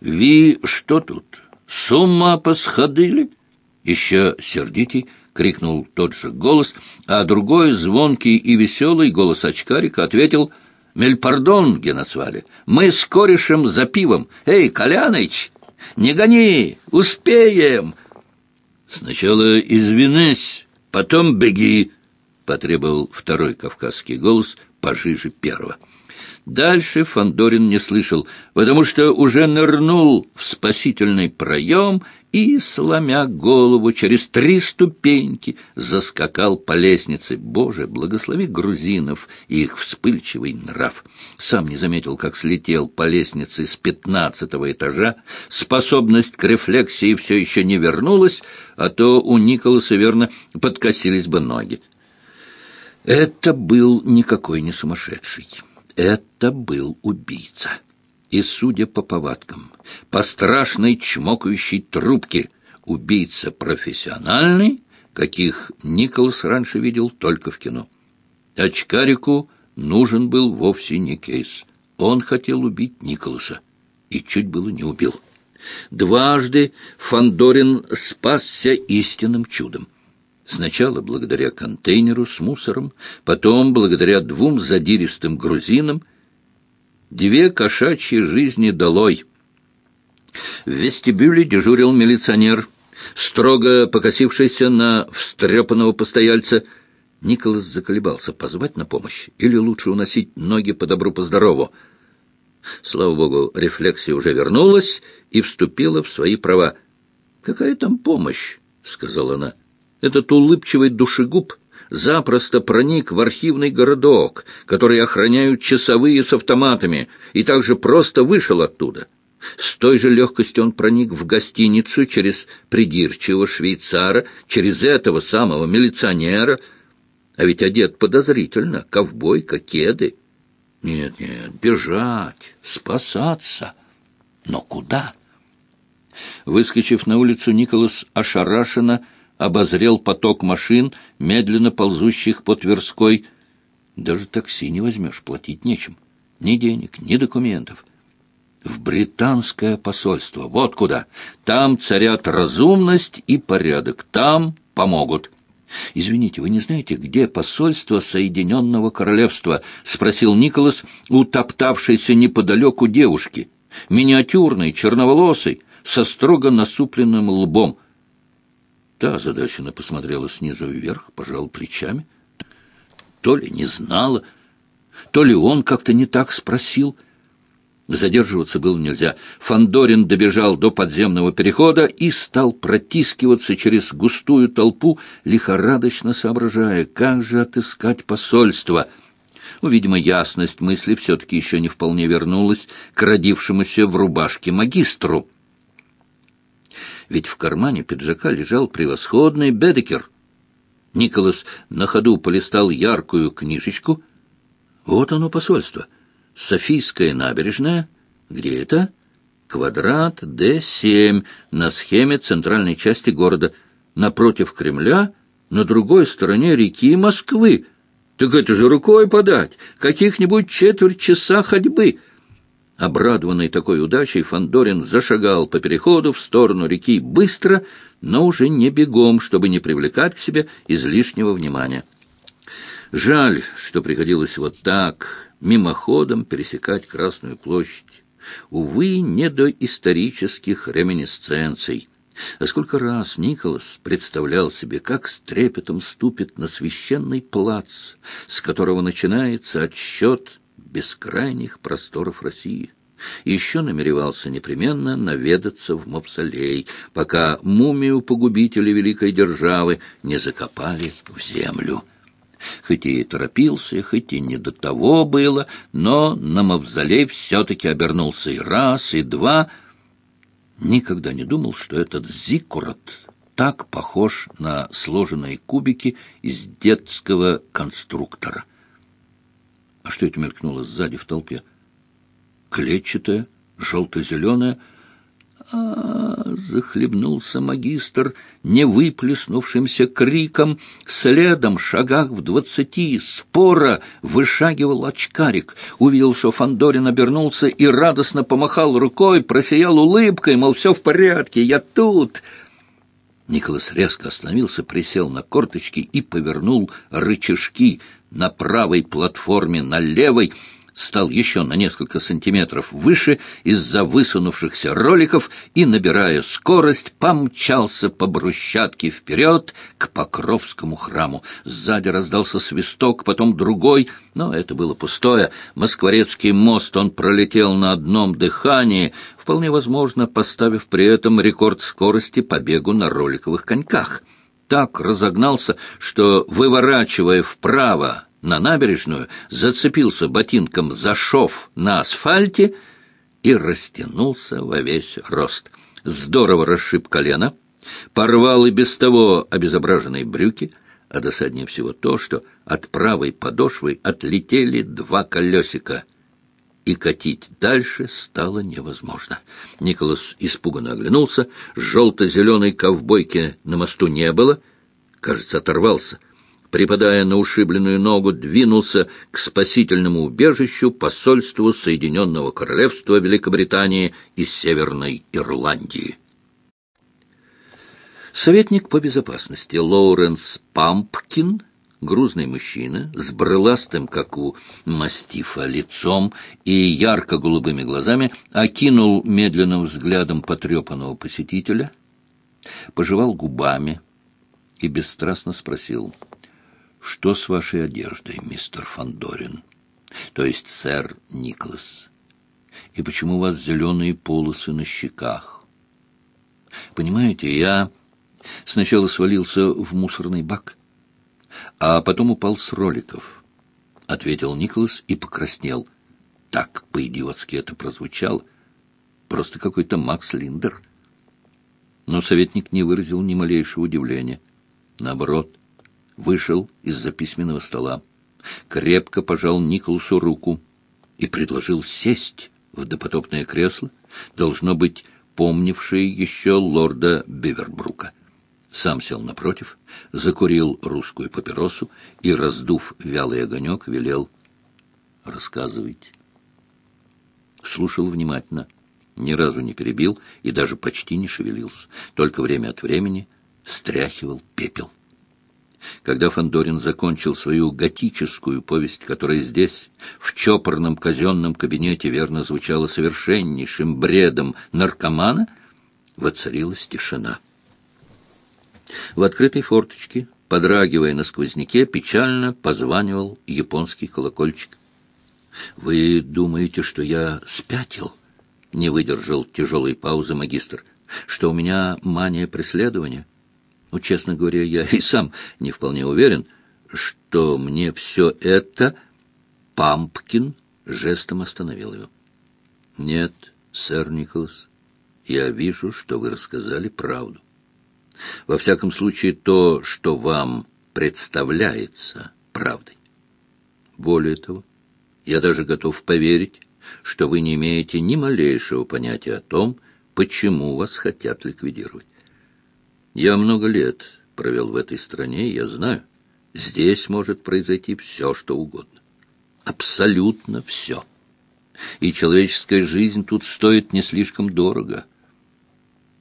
Ви что тут, с ума посходили?» Еще сердитей крикнул тот же голос, а другой, звонкий и веселый голос очкарика, ответил «Мельпардон, Геносвали, мы с корешем за пивом. Эй, Коляныч, не гони, успеем!» «Сначала извинись, потом беги», — потребовал второй кавказский голос пожиже первого. Дальше Фандорин не слышал, потому что уже нырнул в спасительный проем и, сломя голову через три ступеньки, заскакал по лестнице. Боже, благослови грузинов и их вспыльчивый нрав! Сам не заметил, как слетел по лестнице с пятнадцатого этажа. Способность к рефлексии все еще не вернулась, а то у Николаса, верно, подкосились бы ноги. Это был никакой не сумасшедший. Это был убийца. И, судя по повадкам, по страшной чмокающей трубке, убийца профессиональный, каких Николас раньше видел только в кино. Очкарику нужен был вовсе не кейс. Он хотел убить Николаса и чуть было не убил. Дважды Фандорин спасся истинным чудом. Сначала благодаря контейнеру с мусором, потом благодаря двум задиристым грузинам. Две кошачьи жизни долой. В вестибюле дежурил милиционер, строго покосившийся на встрепанного постояльца. Николас заколебался, позвать на помощь или лучше уносить ноги по добру, по здорову. Слава богу, рефлексия уже вернулась и вступила в свои права. «Какая там помощь?» — сказала она. Этот улыбчивый душегуб запросто проник в архивный городок, который охраняют часовые с автоматами, и также просто вышел оттуда. С той же легкостью он проник в гостиницу через придирчивого швейцара, через этого самого милиционера, а ведь одет подозрительно, ковбойка, кеды. Нет, нет, бежать, спасаться. Но куда? Выскочив на улицу, Николас ошарашенно обозрел поток машин, медленно ползущих по Тверской. Даже такси не возьмешь, платить нечем. Ни денег, ни документов. В британское посольство. Вот куда. Там царят разумность и порядок. Там помогут. «Извините, вы не знаете, где посольство Соединенного Королевства?» — спросил Николас у топтавшейся неподалеку девушки. Миниатюрной, черноволосой, со строго насупленным лбом — Та озадаченно посмотрела снизу вверх, пожал плечами. То ли не знала, то ли он как-то не так спросил. Задерживаться было нельзя. Фандорин добежал до подземного перехода и стал протискиваться через густую толпу, лихорадочно соображая, как же отыскать посольство. Ну, видимо, ясность мысли все-таки еще не вполне вернулась к родившемуся в рубашке магистру ведь в кармане пиджака лежал превосходный Бедекер. Николас на ходу полистал яркую книжечку. Вот оно посольство. Софийская набережная. Где это? Квадрат Д-7 на схеме центральной части города. Напротив Кремля, на другой стороне реки Москвы. Так это же рукой подать. Каких-нибудь четверть часа ходьбы. Обрадованный такой удачей, Фандорин зашагал по переходу в сторону реки быстро, но уже не бегом, чтобы не привлекать к себе излишнего внимания. Жаль, что приходилось вот так, мимоходом пересекать Красную площадь. Увы, не до исторических реминисценций. А сколько раз Николас представлял себе, как с трепетом ступит на священный плац, с которого начинается отсчет бескрайних просторов России. Еще намеревался непременно наведаться в мавзолей, пока мумию погубителя великой державы не закопали в землю. Хоть и торопился, хоть и не до того было, но на мавзолей все-таки обернулся и раз, и два. Никогда не думал, что этот зиккурат так похож на сложенные кубики из детского конструктора — а что это мелькнуло сзади в толпе? Клетчатое, желто-зеленое. а, захлебнулся магистр невыплеснувшимся криком. Следом, шагах в двадцати, спора вышагивал очкарик. Увидел, что Фандорин обернулся и радостно помахал рукой, просиял улыбкой, мол, все в порядке, я тут. Николас резко остановился, присел на корточки и повернул рычажки на правой платформе, на левой — стал еще на несколько сантиметров выше из-за высунувшихся роликов и, набирая скорость, помчался по брусчатке вперед к Покровскому храму. Сзади раздался свисток, потом другой, но это было пустое. Москворецкий мост он пролетел на одном дыхании, вполне возможно, поставив при этом рекорд скорости по бегу на роликовых коньках. Так разогнался, что, выворачивая вправо на набережную, зацепился ботинком за шов на асфальте и растянулся во весь рост. Здорово расшиб колено, порвал и без того обезображенные брюки, а досаднее всего то, что от правой подошвы отлетели два колесика, и катить дальше стало невозможно. Николас испуганно оглянулся, желто-зеленой ковбойки на мосту не было, кажется, оторвался припадая на ушибленную ногу, двинулся к спасительному убежищу посольству Соединенного Королевства Великобритании и Северной Ирландии. Советник по безопасности Лоуренс Пампкин, грузный мужчина с брыластым, как у мастифа, лицом и ярко-голубыми глазами, окинул медленным взглядом потрепанного посетителя, пожевал губами и бесстрастно спросил — что с вашей одеждой, мистер Фандорин? То есть сэр Николас. И почему у вас зеленые полосы на щеках? Понимаете, я сначала свалился в мусорный бак, а потом упал с роликов, — ответил Николас и покраснел. Так по-идиотски это прозвучало. Просто какой-то Макс Линдер. Но советник не выразил ни малейшего удивления. Наоборот — вышел из-за письменного стола, крепко пожал Николасу руку и предложил сесть в допотопное кресло, должно быть, помнившее еще лорда Бивербрука. Сам сел напротив, закурил русскую папиросу и, раздув вялый огонек, велел «Рассказывайте». Слушал внимательно, ни разу не перебил и даже почти не шевелился, только время от времени стряхивал пепел. Когда Фандорин закончил свою готическую повесть, которая здесь, в чопорном казенном кабинете, верно звучала совершеннейшим бредом наркомана, воцарилась тишина. В открытой форточке, подрагивая на сквозняке, печально позванивал японский колокольчик. «Вы думаете, что я спятил?» — не выдержал тяжелой паузы магистр. «Что у меня мания преследования?» Ну, честно говоря, я и сам не вполне уверен, что мне все это Пампкин жестом остановил его. Нет, сэр Николас, я вижу, что вы рассказали правду. Во всяком случае, то, что вам представляется правдой. Более того, я даже готов поверить, что вы не имеете ни малейшего понятия о том, почему вас хотят ликвидировать. Я много лет провел в этой стране, я знаю, здесь может произойти все, что угодно. Абсолютно все. И человеческая жизнь тут стоит не слишком дорого —